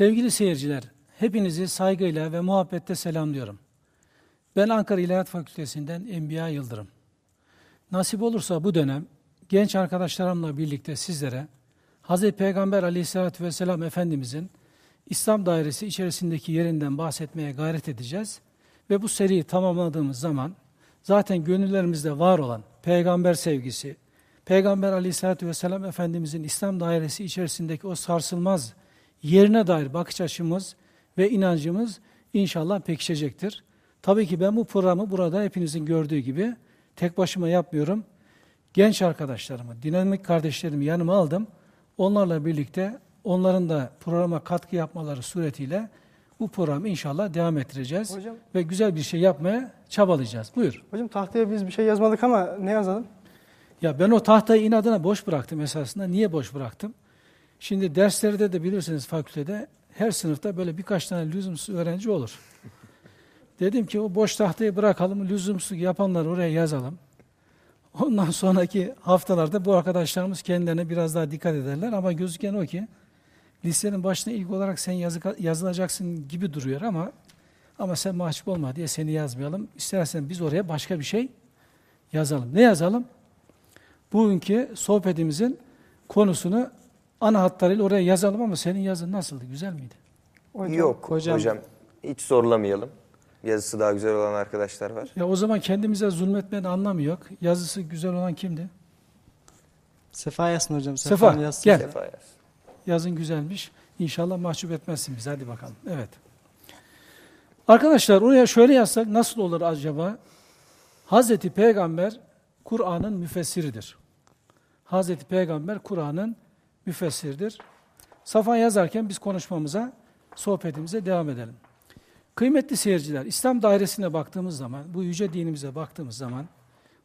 Sevgili seyirciler, hepinizi saygıyla ve muhabbetle selamlıyorum. Ben Ankara İlahiyat Fakültesinden Enbiya Yıldırım. Nasip olursa bu dönem genç arkadaşlarımla birlikte sizlere Hz. Peygamber aleyhissalatü vesselam Efendimizin İslam dairesi içerisindeki yerinden bahsetmeye gayret edeceğiz. Ve bu seriyi tamamladığımız zaman zaten gönüllerimizde var olan peygamber sevgisi, Peygamber aleyhissalatü vesselam Efendimizin İslam dairesi içerisindeki o sarsılmaz yerine dair bakış açımız ve inancımız inşallah pekişecektir. Tabii ki ben bu programı burada hepinizin gördüğü gibi tek başıma yapmıyorum. Genç arkadaşlarımı, dinamik kardeşlerimi yanıma aldım. Onlarla birlikte onların da programa katkı yapmaları suretiyle bu programı inşallah devam ettireceğiz. Hocam, Ve güzel bir şey yapmaya çabalayacağız. Buyur. hocam tahtaya biz bir şey yazmadık ama ne yazalım? Ya ben o tahtayı inadına boş bıraktım esasında. Niye boş bıraktım? Şimdi derslerde de bilirsiniz fakültede her sınıfta böyle birkaç tane lüzumsuz öğrenci olur. Dedim ki o boş tahtayı bırakalım, lüzumsuz yapanları oraya yazalım. Ondan sonraki haftalarda bu arkadaşlarımız kendilerine biraz daha dikkat ederler ama gözüken o ki listenin başına ilk olarak sen yazı, yazılacaksın gibi duruyor ama ama sen mahcup olma diye seni yazmayalım. İstersen biz oraya başka bir şey yazalım. Ne yazalım? Bugünkü sohbetimizin konusunu ana hatlarıyla oraya yazalım ama senin yazın nasıldı? Güzel miydi? Hocam, Yok hocam. hocam. hiç zorlamayalım. Yazısı daha güzel olan arkadaşlar var. Ya o zaman kendimize zulmetmenin anlamı yok. Yazısı güzel olan kimdi? Sefa yazsın hocam. Sefa, Sefa'nın yazsın. gel. Sefa yaz. Yazın güzelmiş. İnşallah mahcup etmezsin bizi. Hadi bakalım. Evet. Arkadaşlar oraya şöyle yazsak nasıl olur acaba? Hazreti Peygamber Kur'an'ın müfessiridir. Hazreti Peygamber Kur'an'ın müfessiridir. Safa yazarken biz konuşmamıza, sohbetimize devam edelim. Kıymetli seyirciler, İslam dairesine baktığımız zaman, bu yüce dinimize baktığımız zaman,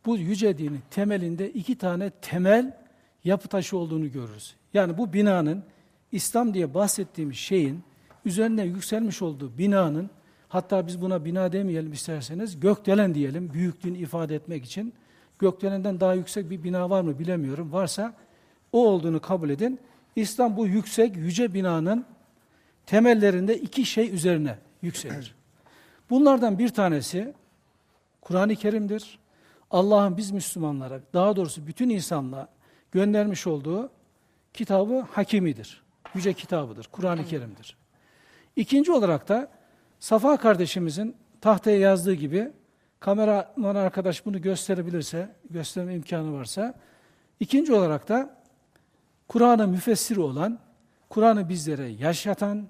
bu yüce dinin temelinde iki tane temel yapı taşı olduğunu görürüz. Yani bu binanın, İslam diye bahsettiğimiz şeyin, üzerine yükselmiş olduğu binanın, hatta biz buna bina demeyelim isterseniz, gökdelen diyelim, büyüklüğünü ifade etmek için. Gökdelenden daha yüksek bir bina var mı bilemiyorum. Varsa o olduğunu kabul edin. İslam bu yüksek, yüce binanın temellerinde iki şey üzerine yükselir. Bunlardan bir tanesi Kur'an-ı Kerim'dir. Allah'ın biz Müslümanlara, daha doğrusu bütün insanlığa göndermiş olduğu kitabı hakimidir. Yüce kitabıdır, Kur'an-ı Kerim'dir. İkinci olarak da Safa kardeşimizin tahtaya yazdığı gibi, kameraman arkadaş bunu gösterebilirse, gösterme imkanı varsa, ikinci olarak da Kur'an'ın müfessiri olan, Kur'an'ı bizlere yaşatan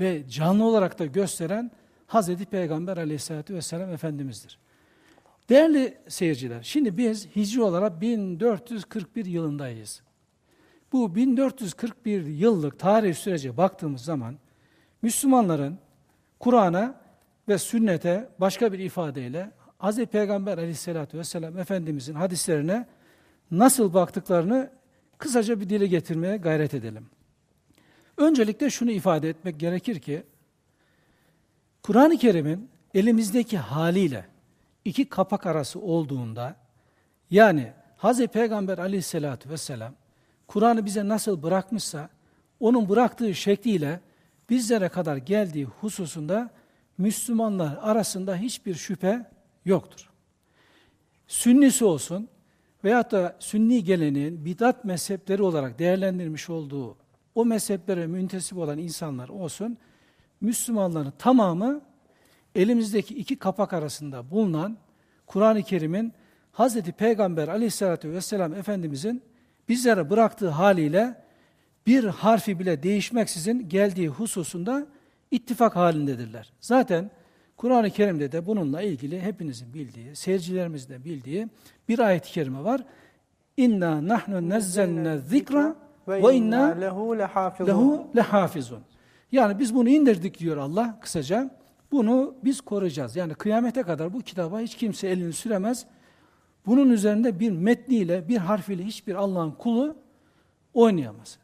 ve canlı olarak da gösteren Hazreti Peygamber aleyhissalatü vesselam Efendimiz'dir. Değerli seyirciler, şimdi biz hicri olarak 1441 yılındayız. Bu 1441 yıllık tarih sürece baktığımız zaman Müslümanların Kur'an'a ve sünnete başka bir ifadeyle Hz. Peygamber aleyhissalatü vesselam Efendimizin hadislerine nasıl baktıklarını kısaca bir dile getirmeye gayret edelim. Öncelikle şunu ifade etmek gerekir ki, Kur'an-ı Kerim'in elimizdeki haliyle iki kapak arası olduğunda, yani Hz. Peygamber aleyhissalatü vesselam, Kur'an'ı bize nasıl bırakmışsa, onun bıraktığı şekliyle bizlere kadar geldiği hususunda Müslümanlar arasında hiçbir şüphe yoktur. Sünnisi olsun veyahut da sünni geleneğin bidat mezhepleri olarak değerlendirmiş olduğu o mezheplere müntesip olan insanlar olsun, Müslümanların tamamı elimizdeki iki kapak arasında bulunan Kur'an-ı Kerim'in Hz. Peygamber aleyhissalatü vesselam Efendimizin bizlere bıraktığı haliyle bir harfi bile değişmeksizin geldiği hususunda ittifak halindedirler. Zaten Kur'an-ı Kerim'de de bununla ilgili hepinizin bildiği, seyircilerimizin de bildiği bir ayet-i kerime var. İnna nahnu nezzelne zikra ve inna lehu lehafizun. Yani biz bunu indirdik diyor Allah kısaca. Bunu biz koruyacağız. Yani kıyamete kadar bu kitaba hiç kimse elini süremez. Bunun üzerinde bir metniyle, bir harfiyle hiçbir Allah'ın kulu oynayamaz.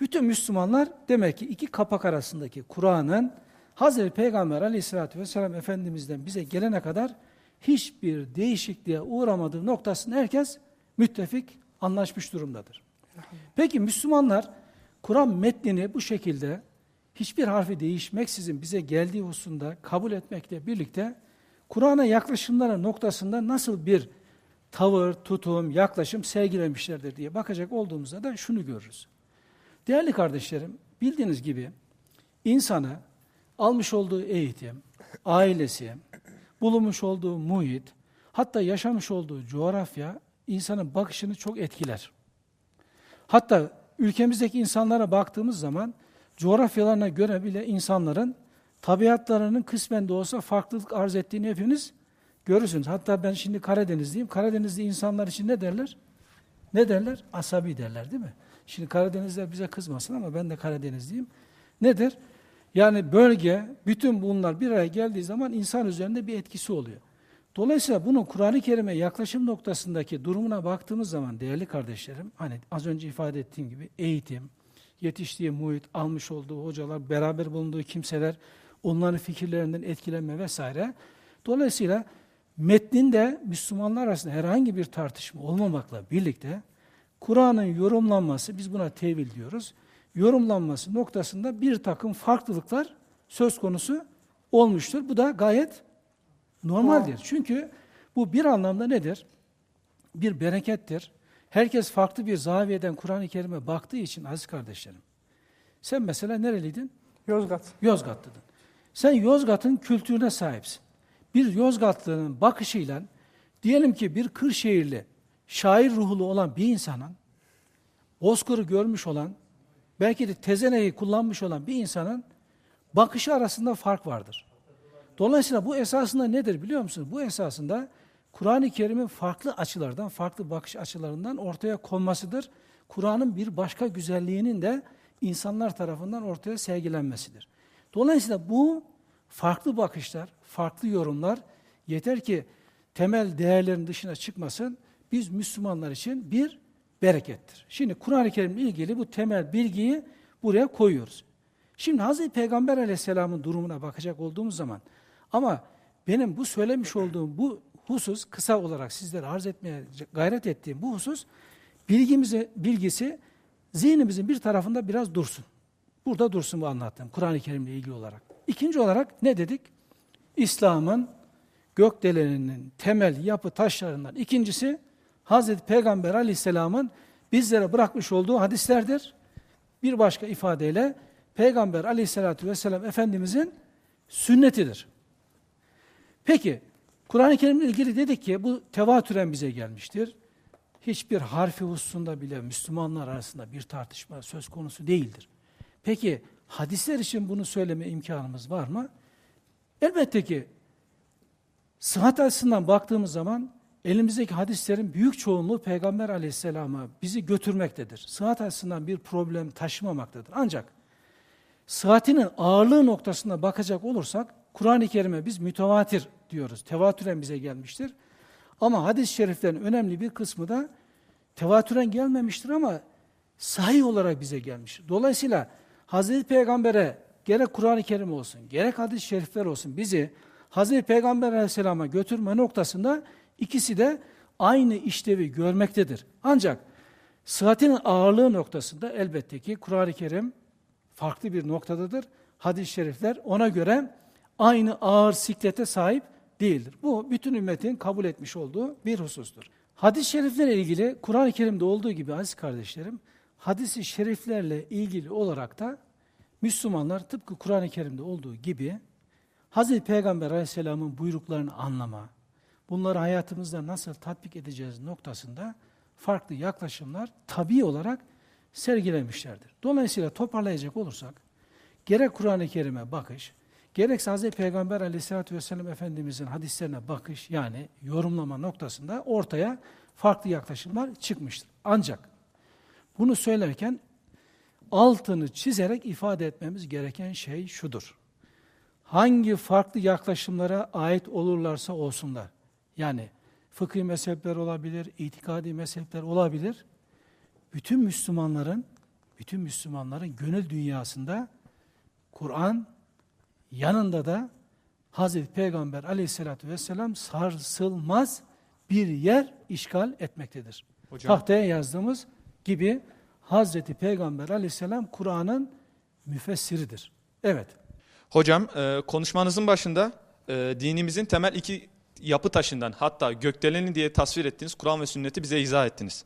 Bütün Müslümanlar demek ki iki kapak arasındaki Kur'an'ın Hazreti Peygamber aleyhissalatü vesselam Efendimiz'den bize gelene kadar hiçbir değişikliğe uğramadığı noktasında herkes müttefik anlaşmış durumdadır. Peki Müslümanlar Kur'an metnini bu şekilde hiçbir harfi değişmeksizin bize geldiği hususunda kabul etmekle birlikte Kur'an'a yaklaşımları noktasında nasıl bir tavır, tutum, yaklaşım sergilemişlerdir diye bakacak olduğumuzda da şunu görürüz. Değerli kardeşlerim, bildiğiniz gibi insanı almış olduğu eğitim, ailesi, bulunmuş olduğu muhit, hatta yaşamış olduğu coğrafya insanın bakışını çok etkiler. Hatta ülkemizdeki insanlara baktığımız zaman coğrafyalarına göre bile insanların tabiatlarının kısmen de olsa farklılık arz ettiğini hepiniz görürsünüz. Hatta ben şimdi Karadenizliyim. Karadenizli insanlar için ne derler? Ne derler? Asabi derler değil mi? Şimdi Karadenizler bize kızmasın ama ben de Karadenizliyim. Nedir? Yani bölge, bütün bunlar bir araya geldiği zaman insan üzerinde bir etkisi oluyor. Dolayısıyla bunun Kur'an-ı Kerim'e yaklaşım noktasındaki durumuna baktığımız zaman değerli kardeşlerim, hani az önce ifade ettiğim gibi eğitim, yetiştiği muhit, almış olduğu hocalar, beraber bulunduğu kimseler, onların fikirlerinden etkilenme vesaire. Dolayısıyla metninde Müslümanlar arasında herhangi bir tartışma olmamakla birlikte Kur'an'ın yorumlanması, biz buna tevil diyoruz, yorumlanması noktasında bir takım farklılıklar söz konusu olmuştur. Bu da gayet normaldir. Çünkü bu bir anlamda nedir? Bir berekettir. Herkes farklı bir zaviyeden Kur'an-ı Kerim'e baktığı için aziz kardeşlerim. Sen mesela nereliydin? Yozgat. Yozgatlıydın. Sen Yozgat'ın kültürüne sahipsin. Bir Yozgatlı'nın bakışıyla diyelim ki bir Kırşehirli şair ruhlu olan bir insanın Bozkır'ı görmüş olan belki de tezeneyi kullanmış olan bir insanın bakışı arasında fark vardır. Dolayısıyla bu esasında nedir biliyor musunuz? Bu esasında Kur'an-ı Kerim'in farklı açılardan, farklı bakış açılarından ortaya konmasıdır. Kur'an'ın bir başka güzelliğinin de insanlar tarafından ortaya sergilenmesidir. Dolayısıyla bu farklı bakışlar, farklı yorumlar yeter ki temel değerlerin dışına çıkmasın, biz Müslümanlar için bir berekettir. Şimdi Kur'an-ı Kerim'le ilgili bu temel bilgiyi buraya koyuyoruz. Şimdi Hazreti Peygamber aleyhisselamın durumuna bakacak olduğumuz zaman ama benim bu söylemiş olduğum bu husus kısa olarak sizlere arz etmeye gayret ettiğim bu husus bilgimizi, bilgisi zihnimizin bir tarafında biraz dursun. Burada dursun bu anlattığım Kur'an-ı Kerim'le ilgili olarak. İkinci olarak ne dedik? İslam'ın gökdeleninin temel yapı taşlarından ikincisi Hazreti Peygamber aleyhisselamın bizlere bırakmış olduğu hadislerdir. Bir başka ifadeyle Peygamber aleyhissalatü vesselam Efendimizin sünnetidir. Peki, Kur'an-ı Kerim'le ilgili dedik ki bu tevatüren bize gelmiştir. Hiçbir harfi hususunda bile Müslümanlar arasında bir tartışma söz konusu değildir. Peki, hadisler için bunu söyleme imkanımız var mı? Elbette ki sıhhat açısından baktığımız zaman elimizdeki hadislerin büyük çoğunluğu Peygamber aleyhisselama bizi götürmektedir. Sıhhat açısından bir problem taşımamaktadır. Ancak sıhhatinin ağırlığı noktasına bakacak olursak Kur'an-ı Kerim'e biz mütevatir diyoruz. Tevatüren bize gelmiştir. Ama hadis-i şeriflerin önemli bir kısmı da tevatüren gelmemiştir ama sahih olarak bize gelmiş. Dolayısıyla Hazreti Peygamber'e gerek Kur'an-ı Kerim olsun, gerek hadis-i şerifler olsun bizi Hazreti Peygamber aleyhisselama götürme noktasında ikisi de aynı işlevi görmektedir. Ancak sıhhatinin ağırlığı noktasında elbette ki Kur'an-ı Kerim farklı bir noktadadır. Hadis-i şerifler ona göre aynı ağır siklete sahip değildir. Bu bütün ümmetin kabul etmiş olduğu bir husustur. Hadis-i şeriflerle ilgili Kur'an-ı Kerim'de olduğu gibi aziz kardeşlerim, hadis-i şeriflerle ilgili olarak da Müslümanlar tıpkı Kur'an-ı Kerim'de olduğu gibi Hz. Peygamber aleyhisselamın buyruklarını anlama, bunları hayatımızda nasıl tatbik edeceğiz noktasında farklı yaklaşımlar tabi olarak sergilemişlerdir. Dolayısıyla toparlayacak olursak, gerek Kur'an-ı Kerim'e bakış, gerekse Hz. Peygamber aleyhissalatü vesselam Efendimizin hadislerine bakış yani yorumlama noktasında ortaya farklı yaklaşımlar çıkmıştır. Ancak bunu söylerken altını çizerek ifade etmemiz gereken şey şudur. Hangi farklı yaklaşımlara ait olurlarsa olsunlar, yani fıkhi mezhepler olabilir, itikadi mezhepler olabilir, bütün Müslümanların, bütün Müslümanların gönül dünyasında Kur'an yanında da Hazreti Peygamber aleyhissalatü vesselam sarsılmaz bir yer işgal etmektedir. Hocam. Tahtaya yazdığımız gibi Hazreti Peygamber aleyhisselam Kur'an'ın müfessiridir. Evet. Hocam e, konuşmanızın başında e, dinimizin temel iki yapı taşından hatta gökdeleni diye tasvir ettiğiniz Kur'an ve sünneti bize izah ettiniz.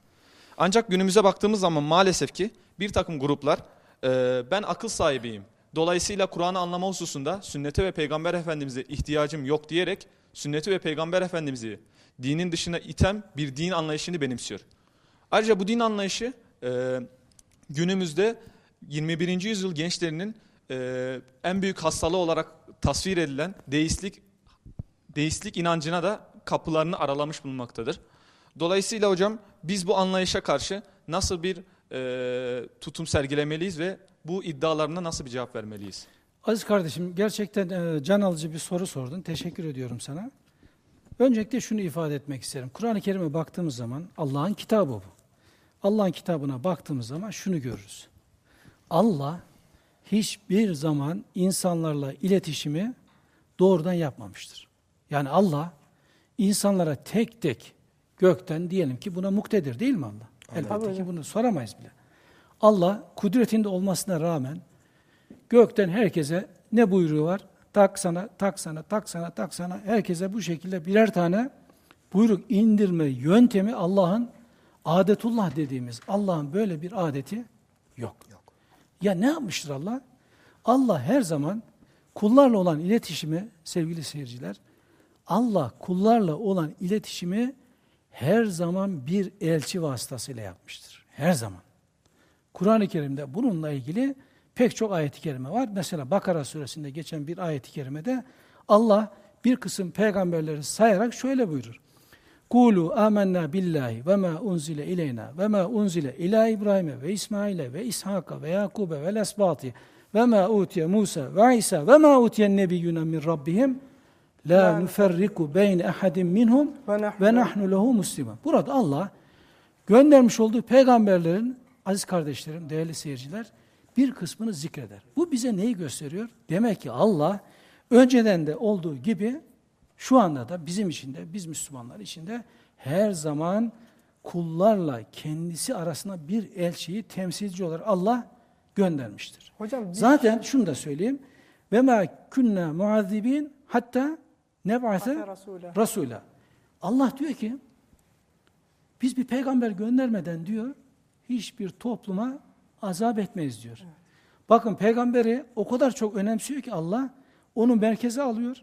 Ancak günümüze baktığımız zaman maalesef ki bir takım gruplar e, ben akıl sahibiyim. Dolayısıyla Kur'an'ı anlama hususunda sünnete ve peygamber efendimize ihtiyacım yok diyerek sünneti ve peygamber efendimizi dinin dışına iten bir din anlayışını benimsiyor. Ayrıca bu din anlayışı e, günümüzde 21. yüzyıl gençlerinin e, en büyük hastalığı olarak tasvir edilen deistlik deistlik inancına da kapılarını aralamış bulunmaktadır. Dolayısıyla hocam biz bu anlayışa karşı nasıl bir e, tutum sergilemeliyiz ve bu iddialarına nasıl bir cevap vermeliyiz? Aziz kardeşim gerçekten e, can alıcı bir soru sordun. Teşekkür ediyorum sana. Öncelikle şunu ifade etmek isterim. Kur'an-ı Kerim'e baktığımız zaman Allah'ın kitabı bu. Allah'ın kitabına baktığımız zaman şunu görürüz. Allah hiçbir zaman insanlarla iletişimi doğrudan yapmamıştır. Yani Allah insanlara tek tek gökten diyelim ki buna muktedir değil mi Allah? Elbette ki bunu soramayız bile. Allah kudretinde olmasına rağmen gökten herkese ne buyruğu var? Tak sana, tak sana, tak sana, tak sana. Herkese bu şekilde birer tane buyruk indirme yöntemi Allah'ın adetullah dediğimiz Allah'ın böyle bir adeti yok. Ya ne yapmıştır Allah? Allah her zaman kullarla olan iletişimi sevgili seyirciler Allah kullarla olan iletişimi her zaman bir elçi vasıtasıyla yapmıştır. Her zaman. Kur'an-ı Kerim'de bununla ilgili pek çok ayet-i kerime var. Mesela Bakara suresinde geçen bir ayet-i kerimede Allah bir kısım peygamberleri sayarak şöyle buyurur. Kulu amennâ billahi ve ma unzile ileyna ve ma unzile ila İbrahim'e ve İsmail'e ve İshak'a ve Yakub'e ve lesbati ve ma utiye Musa ve İsa ve ma utiyen nebiyyuna min rabbihim la nuferriku beyne ahadin minhum Ve nahnu- lehu muslimun. Burada Allah göndermiş olduğu peygamberlerin aziz kardeşlerim, değerli seyirciler bir kısmını zikreder. Bu bize neyi gösteriyor? Demek ki Allah önceden de olduğu gibi şu anda da bizim için de biz Müslümanlar için de her zaman kullarla kendisi arasında bir elçiyi temsilci olarak Allah göndermiştir. Hocam Zaten şunu da söyleyeyim. Ve ma kunna muazzibin hatta Ate Rasûle. Rasûle. Allah diyor ki biz bir peygamber göndermeden diyor hiçbir topluma azap etmeyiz diyor. Bakın peygamberi o kadar çok önemsiyor ki Allah onu merkeze alıyor.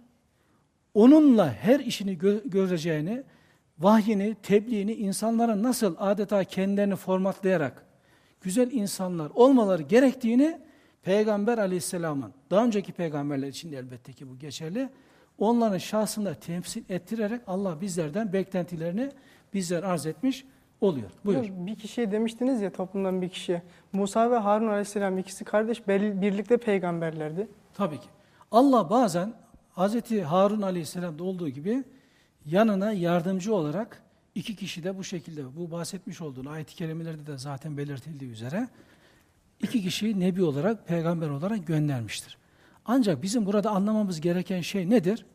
Onunla her işini gö- göreceğini, vahyini, tebliğini insanlara nasıl adeta kendilerini formatlayarak güzel insanlar olmaları gerektiğini Peygamber aleyhisselamın, daha önceki peygamberler için de elbette ki bu geçerli, onların şahsında temsil ettirerek Allah bizlerden beklentilerini bizler arz etmiş oluyor. Buyur. Bir kişiye demiştiniz ya toplumdan bir kişiye. Musa ve Harun aleyhisselam ikisi kardeş birlikte peygamberlerdi. Tabii ki. Allah bazen Hz. Harun aleyhisselamda olduğu gibi yanına yardımcı olarak iki kişi de bu şekilde bu bahsetmiş olduğun ayet-i kerimelerde de zaten belirtildiği üzere iki kişiyi nebi olarak, peygamber olarak göndermiştir. Ancak bizim burada anlamamız gereken şey nedir?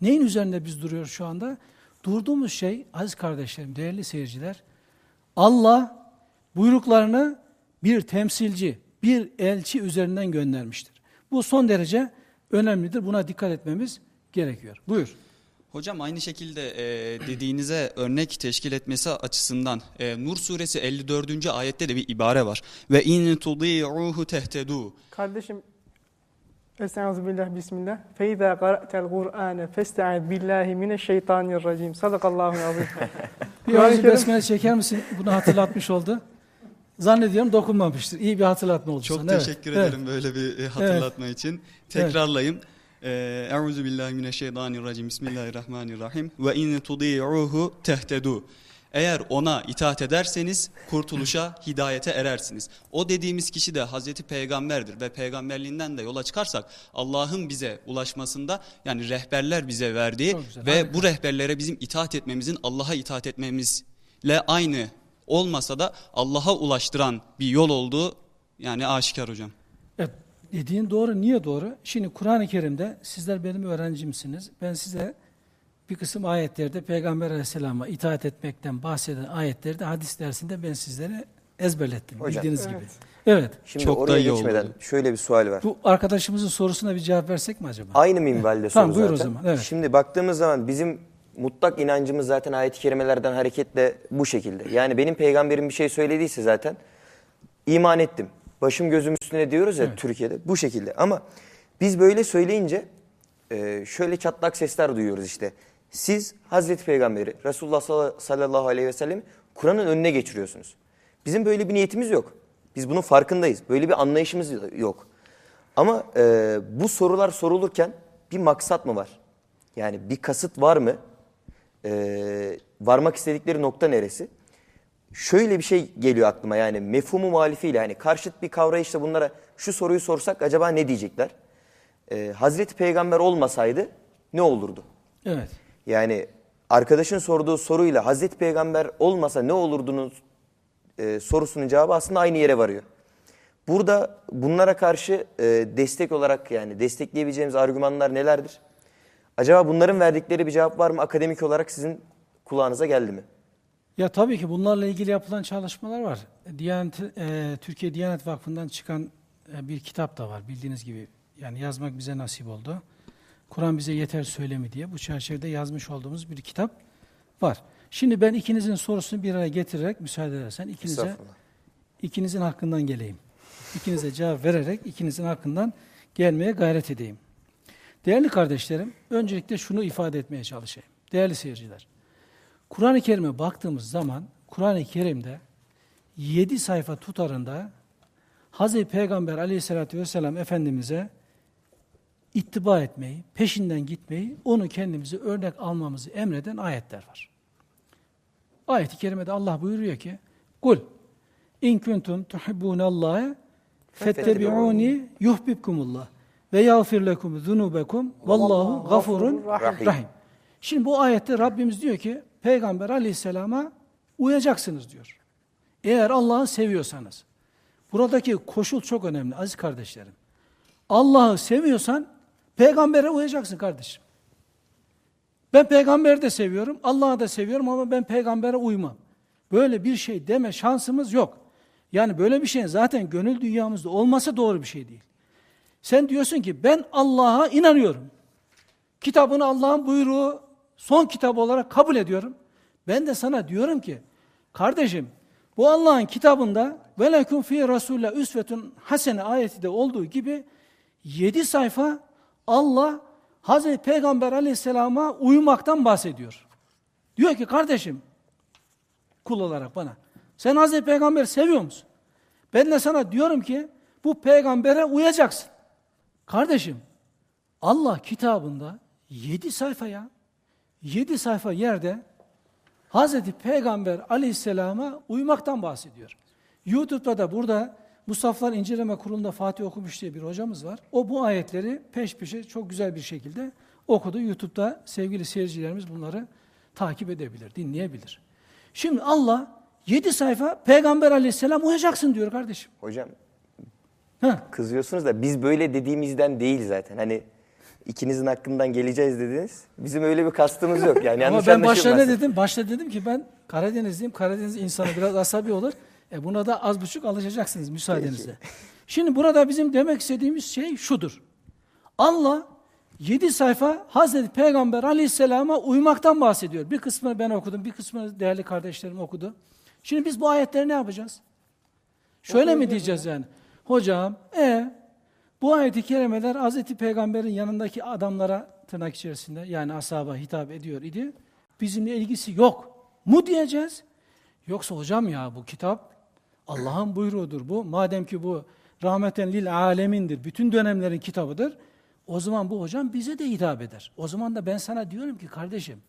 Neyin üzerinde biz duruyoruz şu anda? Durduğumuz şey aziz kardeşlerim, değerli seyirciler, Allah buyruklarını bir temsilci, bir elçi üzerinden göndermiştir. Bu son derece önemlidir. Buna dikkat etmemiz gerekiyor. Buyur. Hocam aynı şekilde e, dediğinize örnek teşkil etmesi açısından e, Nur suresi 54. ayette de bir ibare var. Ve in tudi'uhu tehtedu. Kardeşim Estaizu billah bismillah. Feyza qara'tel Kur'ane festaiz billahi mineşşeytanirracim. Sadakallahu azim. Bir Kerim- besmele çeker misin? Bunu hatırlatmış oldu. Zannediyorum dokunmamıştır. İyi bir hatırlatma oldu Çok sana. Evet, teşekkür evet. ederim böyle bir hatırlatma için. Tekrarlayayım. E, Euzu billahi mineşşeytanirracim. Bismillahirrahmanirrahim. Ve in tudi'uhu tehtedu. Eğer ona itaat ederseniz kurtuluşa, hidayete erersiniz. O dediğimiz kişi de Hazreti Peygamberdir ve peygamberliğinden de yola çıkarsak Allah'ın bize ulaşmasında yani rehberler bize verdiği güzel, ve harika. bu rehberlere bizim itaat etmemizin Allah'a itaat etmemizle aynı olmasa da Allah'a ulaştıran bir yol olduğu yani aşikar hocam. Evet, dediğin doğru. Niye doğru? Şimdi Kur'an-ı Kerim'de sizler benim öğrencimsiniz. Ben size bir kısım ayetlerde Peygamber Aleyhisselam'a itaat etmekten bahseden ayetlerde hadis dersinde ben sizlere ezberlettim Hocam. bildiğiniz Evet. gibi. Evet. Şimdi Çok da oraya iyi geçmeden oldu. şöyle bir sual var. Bu arkadaşımızın sorusuna bir cevap versek mi acaba? Aynı minvalde soru Tamam, buyur o zaten. zaman, evet. Şimdi baktığımız zaman bizim mutlak inancımız zaten ayet-i kerimelerden hareketle bu şekilde. Yani benim peygamberim bir şey söylediyse zaten iman ettim. Başım gözüm üstüne diyoruz ya Evet. Türkiye'de bu şekilde. Ama biz böyle söyleyince e, şöyle çatlak sesler duyuyoruz işte. Siz Hazreti Peygamberi Resulullah sallallahu aleyhi ve sellem Kur'an'ın önüne geçiriyorsunuz. Bizim böyle bir niyetimiz yok. Biz bunun farkındayız. Böyle bir anlayışımız yok. Ama e, bu sorular sorulurken bir maksat mı var? Yani bir kasıt var mı? E, varmak istedikleri nokta neresi? Şöyle bir şey geliyor aklıma yani mefhumu muhalifiyle yani karşıt bir kavrayışla bunlara şu soruyu sorsak acaba ne diyecekler? E, Hazreti Peygamber olmasaydı ne olurdu? Evet. Yani arkadaşın sorduğu soruyla Hazreti Peygamber olmasa ne olurdunuz e, sorusunun cevabı aslında aynı yere varıyor. Burada bunlara karşı e, destek olarak yani destekleyebileceğimiz argümanlar nelerdir? Acaba bunların verdikleri bir cevap var mı akademik olarak sizin kulağınıza geldi mi? Ya tabii ki bunlarla ilgili yapılan çalışmalar var. Diyanet, e, Türkiye Diyanet Vakfı'ndan çıkan e, bir kitap da var bildiğiniz gibi. Yani yazmak bize nasip oldu. Kur'an bize yeter söylemi diye bu çerçevede yazmış olduğumuz bir kitap var. Şimdi ben ikinizin sorusunu bir araya getirerek müsaade edersen ikinize ikinizin hakkından geleyim. İkinize cevap vererek ikinizin hakkından gelmeye gayret edeyim. Değerli kardeşlerim, öncelikle şunu ifade etmeye çalışayım. Değerli seyirciler, Kur'an-ı Kerim'e baktığımız zaman Kur'an-ı Kerim'de 7 sayfa tutarında Hz. Peygamber aleyhissalatü vesselam Efendimiz'e ittiba etmeyi, peşinden gitmeyi, onu kendimize örnek almamızı emreden ayetler var. Ayet-i kerimede Allah buyuruyor ki, Kul, in kuntum tuhibbunallâhe fettebi'uni yuhbibkumullah ve yağfir lekum zunubekum vallahu gafurun Rahim. rahim. Şimdi bu ayette Rabbimiz diyor ki, Peygamber aleyhisselama uyacaksınız diyor. Eğer Allah'ı seviyorsanız. Buradaki koşul çok önemli aziz kardeşlerim. Allah'ı seviyorsan peygambere uyacaksın kardeşim. Ben peygamberi de seviyorum, Allah'ı da seviyorum ama ben peygambere uymam. Böyle bir şey deme şansımız yok. Yani böyle bir şeyin zaten gönül dünyamızda olması doğru bir şey değil. Sen diyorsun ki ben Allah'a inanıyorum. Kitabını Allah'ın buyruğu son kitap olarak kabul ediyorum. Ben de sana diyorum ki kardeşim bu Allah'ın kitabında ve lekum fi rasulle üsvetun hasene ayeti de olduğu gibi 7 sayfa Allah Hazreti Peygamber aleyhisselama uymaktan bahsediyor. Diyor ki kardeşim kul olarak bana sen Hazreti Peygamber'i seviyor musun? Ben de sana diyorum ki bu peygambere uyacaksın. Kardeşim Allah kitabında 7 sayfa ya 7 sayfa yerde Hazreti Peygamber aleyhisselama uymaktan bahsediyor. YouTube'da da burada Musaflar İnceleme Kurulu'nda Fatih okumuş diye bir hocamız var. O bu ayetleri peş peşe çok güzel bir şekilde okudu. YouTube'da sevgili seyircilerimiz bunları takip edebilir, dinleyebilir. Şimdi Allah 7 sayfa Peygamber aleyhisselam uyacaksın diyor kardeşim. Hocam Ha. kızıyorsunuz da biz böyle dediğimizden değil zaten. Hani ikinizin hakkından geleceğiz dediniz. Bizim öyle bir kastımız yok yani. Ama ben başta ne dedim? Başta dedim ki ben Karadenizliyim. Karadeniz insanı biraz asabi olur. E buna da az buçuk alışacaksınız müsaadenizle. Şimdi burada bizim demek istediğimiz şey şudur. Allah 7 sayfa Hazreti Peygamber aleyhisselama uymaktan bahsediyor. Bir kısmını ben okudum, bir kısmını değerli kardeşlerim okudu. Şimdi biz bu ayetleri ne yapacağız? Şöyle mi diyeceğiz yani? Hocam, e bu ayeti kerimeler Hazreti Peygamber'in yanındaki adamlara tırnak içerisinde yani ashaba hitap ediyor idi. Bizimle ilgisi yok mu diyeceğiz? Yoksa hocam ya bu kitap Allah'ın buyruğudur bu. Madem ki bu rahmeten lil alemindir. Bütün dönemlerin kitabıdır. O zaman bu hocam bize de hitap eder. O zaman da ben sana diyorum ki kardeşim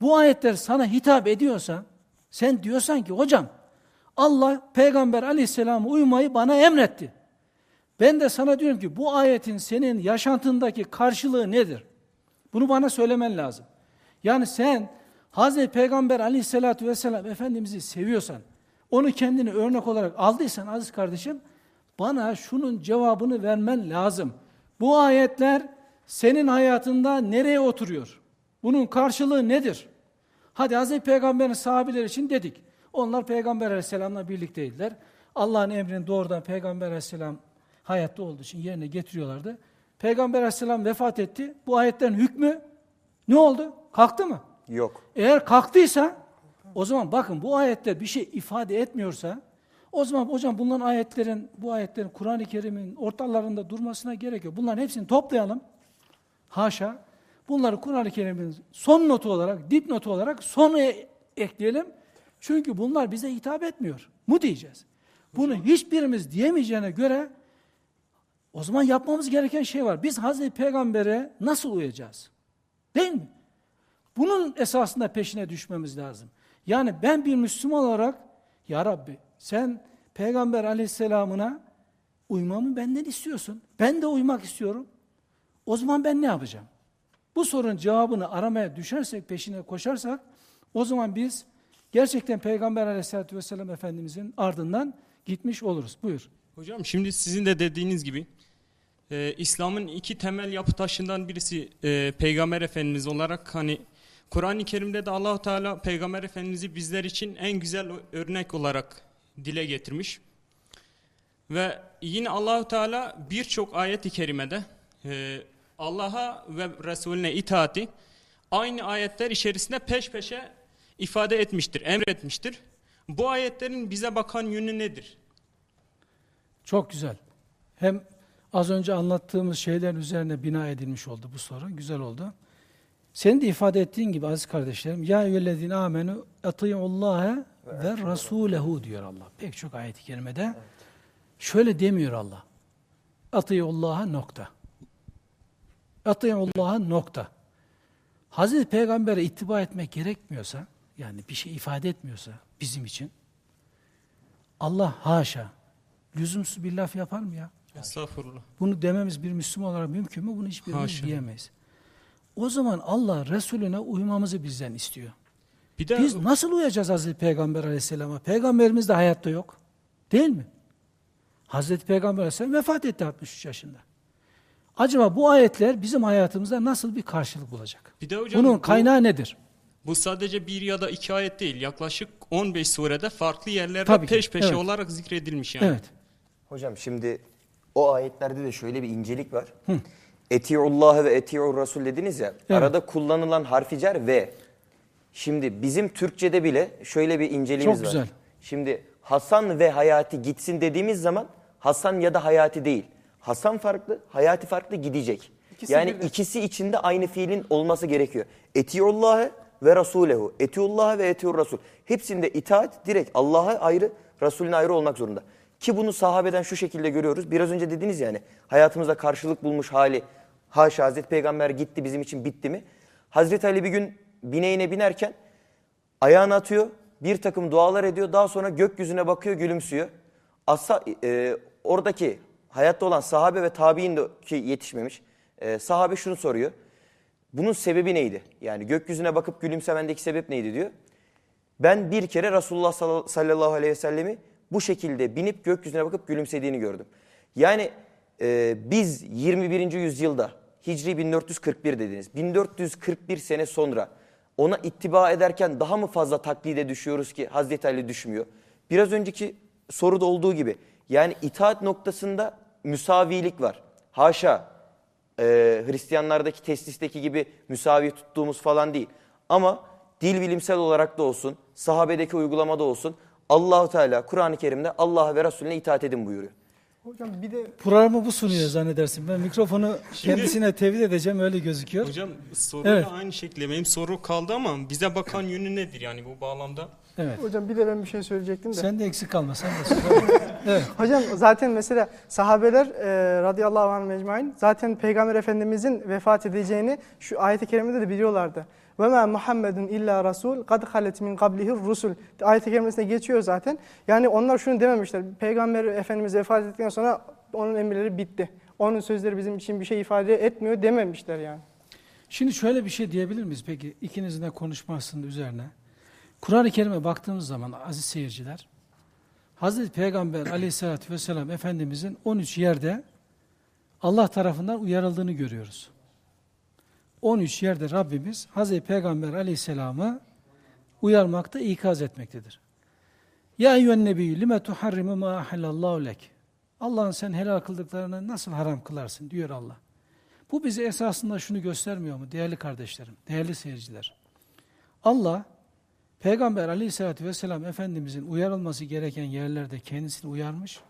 bu ayetler sana hitap ediyorsa sen diyorsan ki hocam Allah peygamber aleyhisselam'a uymayı bana emretti. Ben de sana diyorum ki bu ayetin senin yaşantındaki karşılığı nedir? Bunu bana söylemen lazım. Yani sen Hazreti Peygamber aleyhissalatü vesselam Efendimiz'i seviyorsan, onu kendini örnek olarak aldıysan aziz kardeşim, bana şunun cevabını vermen lazım. Bu ayetler senin hayatında nereye oturuyor? Bunun karşılığı nedir? Hadi Hazreti Peygamber'in sahabeleri için dedik. Onlar Peygamber aleyhisselamla birlikteydiler. Allah'ın emrini doğrudan Peygamber aleyhisselam hayatta olduğu için yerine getiriyorlardı. Peygamber aleyhisselam vefat etti. Bu ayetlerin hükmü ne oldu? Kalktı mı? Yok. Eğer kalktıysa o zaman bakın bu ayetler bir şey ifade etmiyorsa o zaman hocam bunların ayetlerin bu ayetlerin Kur'an-ı Kerim'in ortalarında durmasına gerek yok. Bunların hepsini toplayalım. Haşa. Bunları Kur'an-ı Kerim'in son notu olarak, dip notu olarak sona ekleyelim. Çünkü bunlar bize hitap etmiyor. Mu diyeceğiz. Bunu hiçbirimiz diyemeyeceğine göre o zaman yapmamız gereken şey var. Biz Hazreti Peygamber'e nasıl uyacağız? Değil mi? Bunun esasında peşine düşmemiz lazım. Yani ben bir Müslüman olarak Ya Rabbi sen Peygamber aleyhisselamına uymamı benden istiyorsun. Ben de uymak istiyorum. O zaman ben ne yapacağım? Bu sorunun cevabını aramaya düşersek, peşine koşarsak o zaman biz gerçekten Peygamber aleyhisselatü vesselam Efendimizin ardından gitmiş oluruz. Buyur. Hocam şimdi sizin de dediğiniz gibi e, İslam'ın iki temel yapı taşından birisi e, Peygamber Efendimiz olarak hani Kur'an-ı Kerim'de de Allahu Teala Peygamber Efendimiz'i bizler için en güzel örnek olarak dile getirmiş. Ve yine Allahu Teala birçok ayet-i kerimede e, Allah'a ve Resulüne itaati aynı ayetler içerisinde peş peşe ifade etmiştir, emretmiştir. Bu ayetlerin bize bakan yönü nedir? Çok güzel. Hem az önce anlattığımız şeylerin üzerine bina edilmiş oldu bu soru. Güzel oldu. Senin de ifade ettiğin gibi aziz kardeşlerim, ya eyyühellezine amenu atiyullaha ve rasulehu diyor Allah. Pek çok ayet-i kerimede. Şöyle demiyor Allah. Atiullaha nokta. Atiullaha nokta. Hazreti Peygamber'e ittiba etmek gerekmiyorsa, yani bir şey ifade etmiyorsa bizim için, Allah haşa, lüzumsuz bir laf yapar mı ya? Estağfurullah. Bunu dememiz bir Müslüman olarak mümkün mü? Bunu hiçbirimiz Haşa. diyemeyiz. O zaman Allah Resulüne uymamızı bizden istiyor. Bir de Biz nasıl uyacağız Hazreti Peygamber aleyhisselama? Peygamberimiz de hayatta yok. Değil mi? Hazreti Peygamber aleyhisselam vefat etti 63 yaşında. Acaba bu ayetler bizim hayatımızda nasıl bir karşılık bulacak? bir de hocam Bunun bu- kaynağı nedir? Bu sadece bir ya da iki ayet değil. Yaklaşık 15 surede farklı yerlerde Tabii ki, peş peşe evet. olarak zikredilmiş yani. Evet. Hocam şimdi o ayetlerde de şöyle bir incelik var. Etiullah ve etiur Rasul dediniz ya. Arada kullanılan harfi cer ve. Şimdi bizim Türkçe'de bile şöyle bir inceliğimiz Çok var. güzel. Şimdi Hasan ve Hayati gitsin dediğimiz zaman Hasan ya da Hayati değil. Hasan farklı, Hayati farklı gidecek. İkisi yani birden. ikisi içinde aynı fiilin olması gerekiyor. Etiullah'ı ve Rasulehu. Etiullah ve etiur Rasul. Hepsinde itaat direkt Allah'a ayrı, Resulüne ayrı olmak zorunda. Ki bunu sahabeden şu şekilde görüyoruz. Biraz önce dediniz yani hayatımızda karşılık bulmuş hali. Haşa Hazreti Peygamber gitti bizim için bitti mi? Hazreti Ali bir gün bineğine binerken ayağını atıyor, bir takım dualar ediyor. Daha sonra gökyüzüne bakıyor, gülümsüyor. Asa, e, oradaki hayatta olan sahabe ve tabi'in de ki yetişmemiş. e, sahabe şunu soruyor. Bunun sebebi neydi? Yani gökyüzüne bakıp gülümsemendeki sebep neydi diyor. Ben bir kere Resulullah sall- sallallahu aleyhi ve sellemi bu şekilde binip gökyüzüne bakıp gülümsediğini gördüm. Yani e, biz 21. yüzyılda Hicri 1441 dediniz. 1441 sene sonra ona ittiba ederken daha mı fazla taklide düşüyoruz ki Hazreti Ali düşmüyor? Biraz önceki soruda olduğu gibi yani itaat noktasında müsavilik var. Haşa e, Hristiyanlardaki teslisteki gibi müsavi tuttuğumuz falan değil. Ama dil bilimsel olarak da olsun, sahabedeki uygulamada olsun Allahu Teala Kur'an-ı Kerim'de Allah'a ve Resulüne itaat edin buyuruyor. Hocam bir de Programı bu sunuyor zannedersin. Ben mikrofonu kendisine tevhid edeceğim öyle gözüküyor. Hocam soruyla Evet. aynı şekilde benim soru kaldı ama bize bakan yönü nedir yani bu bağlamda? Evet. hocam bir de ben bir şey söyleyecektim de. Sen de eksik kalma. Sen de söyle. evet. Hocam zaten mesela sahabeler e, radıyallahu anh mecmain zaten Peygamber Efendimizin vefat edeceğini şu ayet-i kerimede de biliyorlardı. Ve ma Muhammedun illa rasul kad halet min qablihi rusul. Ayet-i kerimesinde geçiyor zaten. Yani onlar şunu dememişler. Peygamber Efendimiz vefat ettikten sonra onun emirleri bitti. Onun sözleri bizim için bir şey ifade etmiyor dememişler yani. Şimdi şöyle bir şey diyebilir miyiz peki ikinizin de konuşmasının üzerine? Kur'an-ı Kerim'e baktığımız zaman aziz seyirciler, Hazreti Peygamber aleyhissalatü vesselam Efendimizin 13 yerde Allah tarafından uyarıldığını görüyoruz. 13 yerde Rabbimiz Hazreti Peygamber aleyhisselamı uyarmakta, ikaz etmektedir. Ya eyyühen nebiyyü lime tuharrimu ma ahallallahu lek. Allah'ın sen helal kıldıklarını nasıl haram kılarsın diyor Allah. Bu bize esasında şunu göstermiyor mu değerli kardeşlerim, değerli seyirciler? Allah Peygamber aleyhissalatü vesselam Efendimizin uyarılması gereken yerlerde kendisini uyarmış.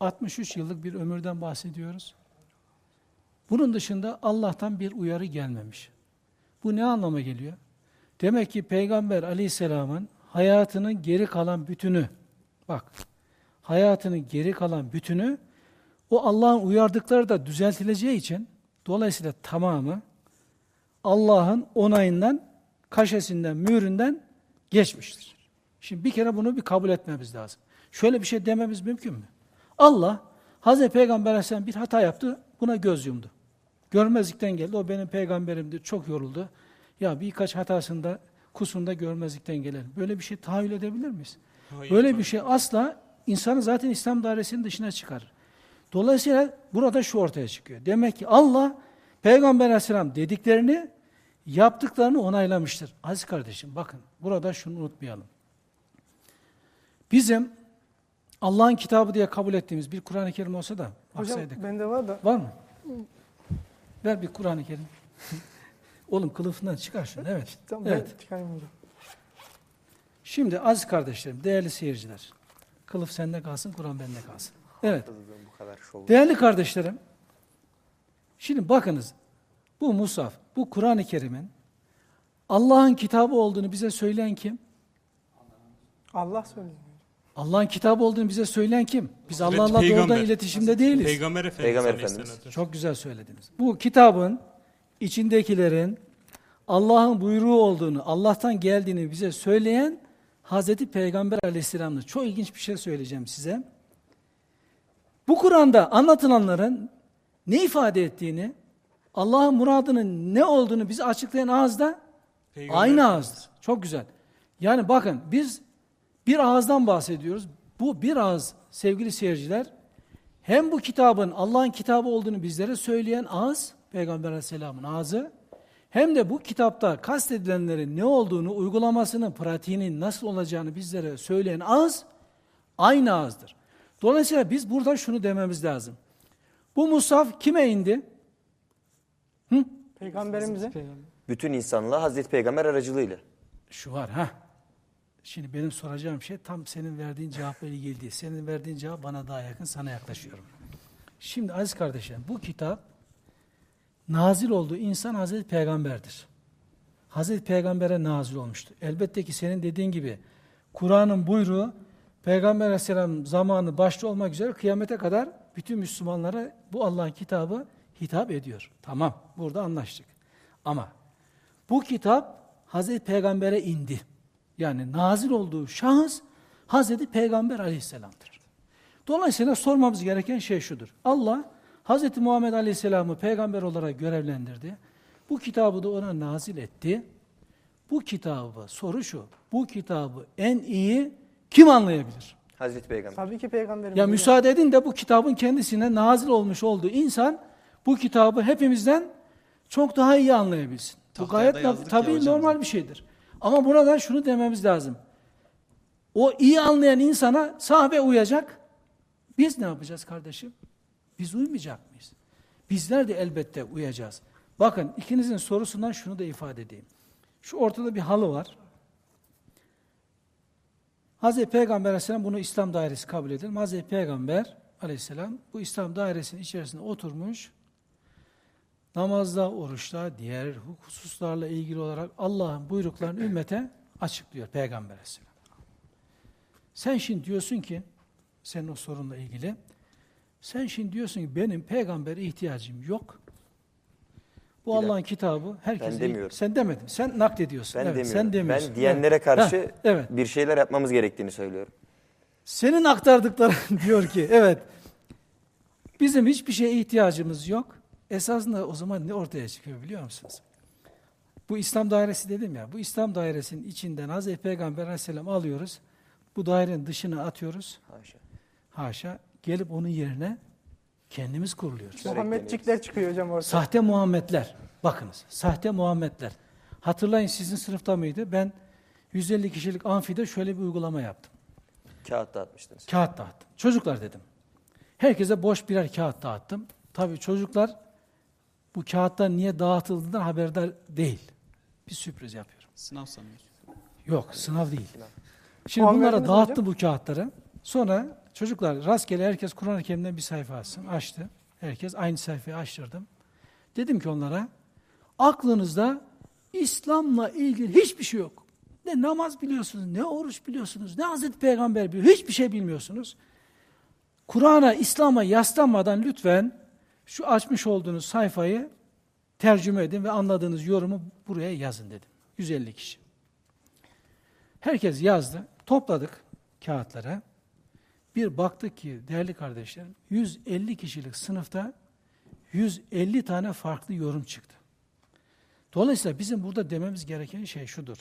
63 yıllık bir ömürden bahsediyoruz. Bunun dışında Allah'tan bir uyarı gelmemiş. Bu ne anlama geliyor? Demek ki Peygamber aleyhisselamın hayatının geri kalan bütünü, bak, hayatının geri kalan bütünü, o Allah'ın uyardıkları da düzeltileceği için, dolayısıyla tamamı Allah'ın onayından, kaşesinden, mühründen geçmiştir. Şimdi bir kere bunu bir kabul etmemiz lazım. Şöyle bir şey dememiz mümkün mü? Allah, Hazreti Peygamber Aleyhisselam bir hata yaptı, buna göz yumdu. Görmezlikten geldi, o benim peygamberimdi, çok yoruldu. Ya birkaç hatasında, kusunda görmezlikten gelelim. Böyle bir şey tahayyül edebilir miyiz? Hayır. Böyle bir şey asla insanı zaten İslam dairesinin dışına çıkarır. Dolayısıyla burada şu ortaya çıkıyor. Demek ki Allah Peygamber Aleyhisselam dediklerini yaptıklarını onaylamıştır. Aziz kardeşim bakın burada şunu unutmayalım. Bizim Allah'ın kitabı diye kabul ettiğimiz bir Kur'an-ı Kerim olsa da Hocam baksaydık. bende var da. Var mı? Ver bir Kur'an-ı Kerim. Oğlum kılıfından çıkar şunu. Evet. Tamam evet. Şimdi aziz kardeşlerim, değerli seyirciler. Kılıf sende kalsın, Kur'an bende kalsın. Evet. Bu kadar şov. Değerli kardeşlerim, şimdi bakınız, bu Musaf, bu Kur'an-ı Kerim'in Allah'ın kitabı olduğunu bize söyleyen kim? Allah söylüyor. Allah'ın kitabı olduğunu bize söyleyen kim? Biz Hazreti Allah'la doğrudan iletişimde değiliz. Peygamber Efendimiz Peygamber Efendimiz. Çok güzel söylediniz. Bu kitabın içindekilerin Allah'ın buyruğu olduğunu, Allah'tan geldiğini bize söyleyen Hazreti Peygamber Aleyhisselam'dır. Çok ilginç bir şey söyleyeceğim size. Bu Kur'an'da anlatılanların ne ifade ettiğini, Allah'ın muradının ne olduğunu bize açıklayan ağızda Peygamber aynı ağızdır. Çok güzel. Yani bakın biz bir ağızdan bahsediyoruz. Bu bir ağız sevgili seyirciler hem bu kitabın Allah'ın kitabı olduğunu bizlere söyleyen ağız, Peygamber Aleyhisselam'ın ağzı, hem de bu kitapta kastedilenlerin ne olduğunu, uygulamasının, pratiğinin nasıl olacağını bizlere söyleyen ağız, aynı ağızdır. Dolayısıyla biz burada şunu dememiz lazım. Bu musaf kime indi? Peygamberimize. Bütün insanlığa Hazreti Peygamber aracılığıyla. Şu var ha. Şimdi benim soracağım şey tam senin verdiğin cevapla ilgili değil. Senin verdiğin cevap bana daha yakın, sana yaklaşıyorum. Şimdi aziz kardeşlerim, bu kitap nazil olduğu insan Hazreti Peygamber'dir. Hazreti Peygamber'e nazil olmuştu. Elbette ki senin dediğin gibi Kur'an'ın buyruğu Peygamber Aleyhisselam zamanı başta olmak üzere kıyamete kadar bütün Müslümanlara bu Allah'ın kitabı hitap ediyor. Tamam, burada anlaştık. Ama bu kitap Hazreti Peygamber'e indi. Yani nazil olduğu şahıs Hazreti Peygamber Aleyhisselam'dır. Dolayısıyla sormamız gereken şey şudur. Allah Hazreti Muhammed Aleyhisselam'ı peygamber olarak görevlendirdi. Bu kitabı da ona nazil etti. Bu kitabı, soru şu, bu kitabı en iyi kim anlayabilir? Hazreti Peygamber. Tabii ki peygamberimiz. Ya müsaade edin de bu kitabın kendisine nazil olmuş olduğu insan bu kitabı hepimizden çok daha iyi anlayabilsin. Bu Tahtaya gayet tabii normal bir şeydir. Ama burada şunu dememiz lazım. O iyi anlayan insana sahabe uyacak. Biz ne yapacağız kardeşim? Biz uymayacak mıyız? Bizler de elbette uyacağız. Bakın ikinizin sorusundan şunu da ifade edeyim. Şu ortada bir halı var. Hazreti Peygamber Aleyhisselam bunu İslam dairesi kabul edelim. Hazreti Peygamber Aleyhisselam bu İslam dairesinin içerisinde oturmuş. Namazda, oruçta, diğer hususlarla ilgili olarak Allah'ın buyruklarını ümmete açıklıyor Peygamber Aleyhisselam. Sen şimdi diyorsun ki, senin o sorunla ilgili, sen şimdi diyorsun ki benim peygambere ihtiyacım yok. Bu. Allah'ın kitabı herkese... demiyorum. Sen demedin, sen naklediyorsun. Ben evet, demiyorum. Sen demiyorsun. Ben diyenlere Evet. karşı Heh, evet. bir şeyler yapmamız gerektiğini söylüyorum. Senin aktardıkların diyor ki, evet, bizim hiçbir şeye ihtiyacımız yok. Esasında o zaman ne ortaya çıkıyor biliyor musunuz? Bu İslam dairesi dedim ya, bu İslam dairesinin içinden Hazreti Peygamber Aleyhisselam alıyoruz, bu dairenin dışına atıyoruz, Haşa. haşa, gelip onun yerine kendimiz kuruluyoruz. Muhammedcikler çıkıyor hocam orada. Sahte Muhammedler, bakınız, sahte Muhammedler. Hatırlayın sizin sınıfta mıydı? Ben 150 kişilik amfide şöyle bir uygulama yaptım. Kağıt dağıtmıştınız. Kağıt dağıttım. Çocuklar dedim. Herkese boş birer kağıt dağıttım. Tabii çocuklar bu kağıtlar niye dağıtıldığından haberdar değil. Bir sürpriz yapıyorum. Sınav sanıyorsun. Yok sınav değil. Şimdi Puan bunlara dağıttım bu kağıtları. Sonra çocuklar rastgele herkes Kur'an-ı Kerim'den bir sayfa açsın. Açtı. Herkes aynı sayfayı açtırdım. Dedim ki onlara aklınızda İslam'la ilgili hiçbir şey yok. Ne namaz biliyorsunuz, ne oruç biliyorsunuz, ne Hazreti Peygamber biliyor, hiçbir şey bilmiyorsunuz. Kur'an'a, İslam'a yaslanmadan lütfen şu açmış olduğunuz sayfayı tercüme edin ve anladığınız yorumu buraya yazın dedim. 150 kişi. Herkes yazdı. Topladık kağıtlara. Bir baktık ki değerli kardeşlerim 150 kişilik sınıfta 150 tane farklı yorum çıktı. Dolayısıyla bizim burada dememiz gereken şey şudur.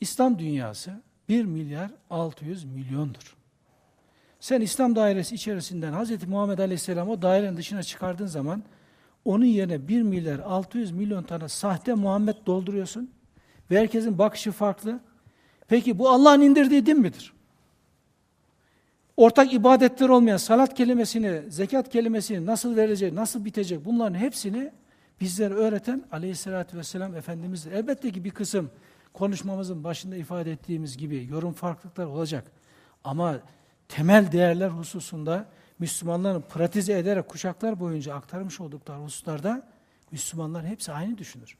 İslam dünyası 1 milyar 600 milyondur. Sen İslam dairesi içerisinden Hz. Muhammed Aleyhisselam o dairenin dışına çıkardığın zaman onun yerine 1 milyar 600 milyon tane sahte Muhammed dolduruyorsun. Ve herkesin bakışı farklı. Peki bu Allah'ın indirdiği din midir? Ortak ibadetler olmayan salat kelimesini, zekat kelimesini nasıl verecek, nasıl bitecek bunların hepsini bizlere öğreten aleyhissalatü vesselam Efendimiz'dir. Elbette ki bir kısım konuşmamızın başında ifade ettiğimiz gibi yorum farklılıklar olacak. Ama temel değerler hususunda Müslümanların pratize ederek kuşaklar boyunca aktarmış oldukları hususlarda Müslümanlar hepsi aynı düşünür.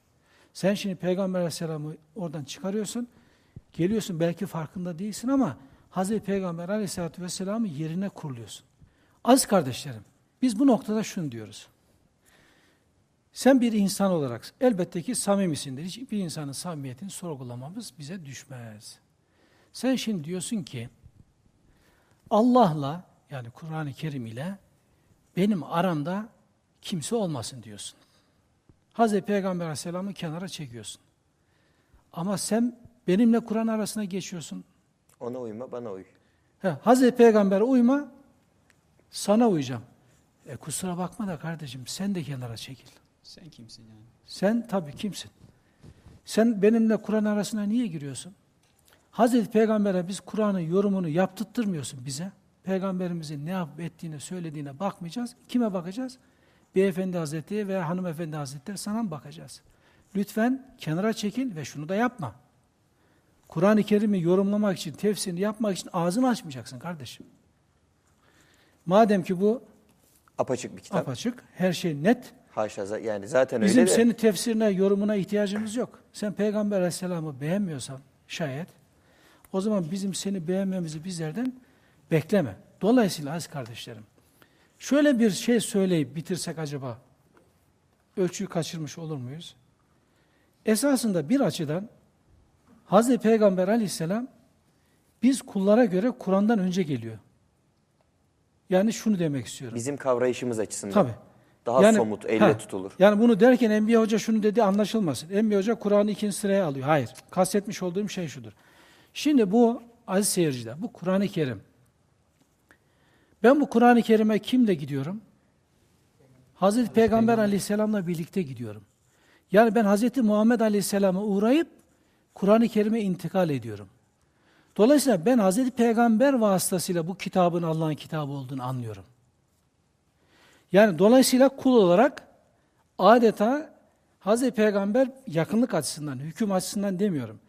Sen şimdi Peygamber Aleyhisselam'ı oradan çıkarıyorsun, geliyorsun belki farkında değilsin ama Hazreti Peygamber Aleyhisselatü Vesselam'ı yerine kuruluyorsun. Aziz kardeşlerim, biz bu noktada şunu diyoruz. Sen bir insan olarak elbette ki samimisindir. Hiçbir insanın samimiyetini sorgulamamız bize düşmez. Sen şimdi diyorsun ki Allah'la yani Kur'an-ı Kerim ile benim aramda kimse olmasın diyorsun. Hazreti Peygamber Aleyhisselam'ı kenara çekiyorsun. Ama sen benimle Kur'an arasına geçiyorsun. Ona uyma, bana uy. He, Hazreti Peygamber'e uyma, sana uyacağım. E kusura bakma da kardeşim sen de kenara çekil. Sen kimsin yani? Sen tabii kimsin? Sen benimle Kur'an arasına niye giriyorsun? Hazreti Peygamber'e biz Kur'an'ın yorumunu yaptırtmıyorsun bize. Peygamberimizin ne yapıp ettiğine, söylediğine bakmayacağız. Kime bakacağız? Beyefendi Hazretleri veya Hanımefendi Hazretleri sana mı bakacağız? Lütfen kenara çekil ve şunu da yapma. Kur'an-ı Kerim'i yorumlamak için, tefsirini yapmak için ağzını açmayacaksın kardeşim. Madem ki bu Apaçık bir kitap. apaçık, her şey net, Haşa yani zaten Bizim öyle de. senin tefsirine, yorumuna ihtiyacımız yok. Sen Peygamber Aleyhisselam'ı beğenmiyorsan şayet, o zaman bizim seni beğenmemizi bizlerden bekleme. Dolayısıyla aziz kardeşlerim, şöyle bir şey söyleyip bitirsek acaba, ölçüyü kaçırmış olur muyuz? Esasında bir açıdan, Hazreti Peygamber Aleyhisselam, biz kullara göre Kur'an'dan önce geliyor. Yani şunu demek istiyorum. Bizim kavrayışımız açısından. Tabii. Daha Yani- somut, elle ha, tutulur. Yani bunu derken Enbiya Hoca şunu dedi anlaşılmasın. Enbiya Hoca Kur'an'ı ikinci sıraya alıyor. Hayır. Kastetmiş olduğum şey şudur. Şimdi bu aziz seyirciler, bu Kur'an-ı Kerim. Ben bu Kur'an-ı Kerim'e kimle gidiyorum? Hazreti Peygamber Aleyhisselam'la birlikte gidiyorum. Yani ben Hazreti Muhammed Aleyhisselam'a uğrayıp Kur'an-ı Kerim'e intikal ediyorum. Dolayısıyla ben Hazreti Peygamber vasıtasıyla bu kitabın Allah'ın kitabı olduğunu anlıyorum. Yani dolayısıyla kul olarak adeta Hazreti Peygamber yakınlık açısından, hüküm açısından demiyorum.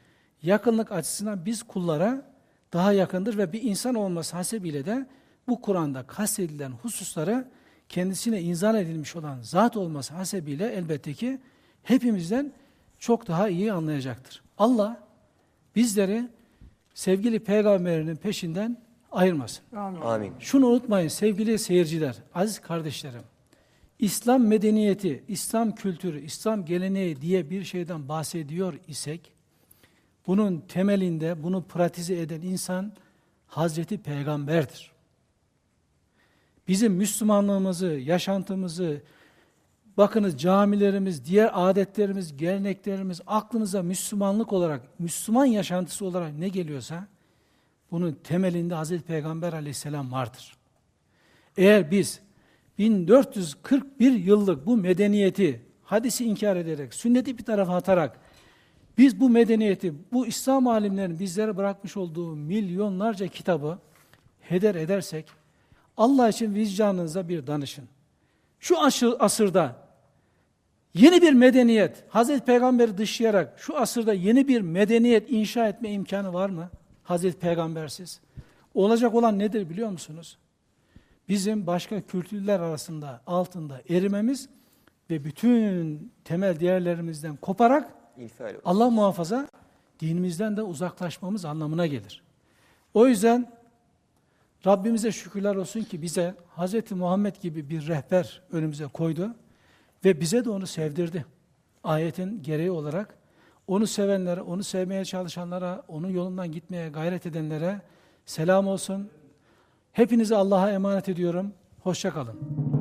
Yakınlık açısından biz kullara daha yakındır ve bir insan olması hasebiyle de bu Kur'an'da kastedilen hususları kendisine inzal edilmiş olan zat olması hasebiyle elbette ki hepimizden çok daha iyi anlayacaktır. Allah bizleri sevgili peygamberinin peşinden ayırmasın. Amin. Amin. Şunu unutmayın sevgili seyirciler, aziz kardeşlerim. İslam medeniyeti, İslam kültürü, İslam geleneği diye bir şeyden bahsediyor isek, bunun temelinde bunu pratize eden insan Hazreti Peygamber'dir. Bizim Müslümanlığımızı, yaşantımızı, bakınız camilerimiz, diğer adetlerimiz, geleneklerimiz, aklınıza Müslümanlık olarak, Müslüman yaşantısı olarak ne geliyorsa, bunun temelinde Hazreti Peygamber aleyhisselam vardır. Eğer biz 1441 yıllık bu medeniyeti hadisi inkar ederek, sünneti bir tarafa atarak biz bu medeniyeti, bu İslam alimlerinin bizlere bırakmış olduğu milyonlarca kitabı heder edersek, Allah için vicdanınıza bir danışın. Şu asırda yeni bir medeniyet, Hazreti Peygamber'i dışlayarak şu asırda yeni bir medeniyet inşa etme imkanı var mı? Hazreti Peygambersiz. Olacak olan nedir biliyor musunuz? Bizim başka kültürler arasında, altında erimemiz ve bütün temel değerlerimizden koparak. Allah muhafaza dinimizden de uzaklaşmamız anlamına gelir. O yüzden Rabbimize şükürler olsun ki bize Hz. Muhammed gibi bir rehber önümüze koydu ve bize de onu sevdirdi. Ayetin gereği olarak onu sevenlere, onu sevmeye çalışanlara, onun yolundan gitmeye gayret edenlere selam olsun. Hepinizi Allah'a emanet ediyorum. Hoşça kalın.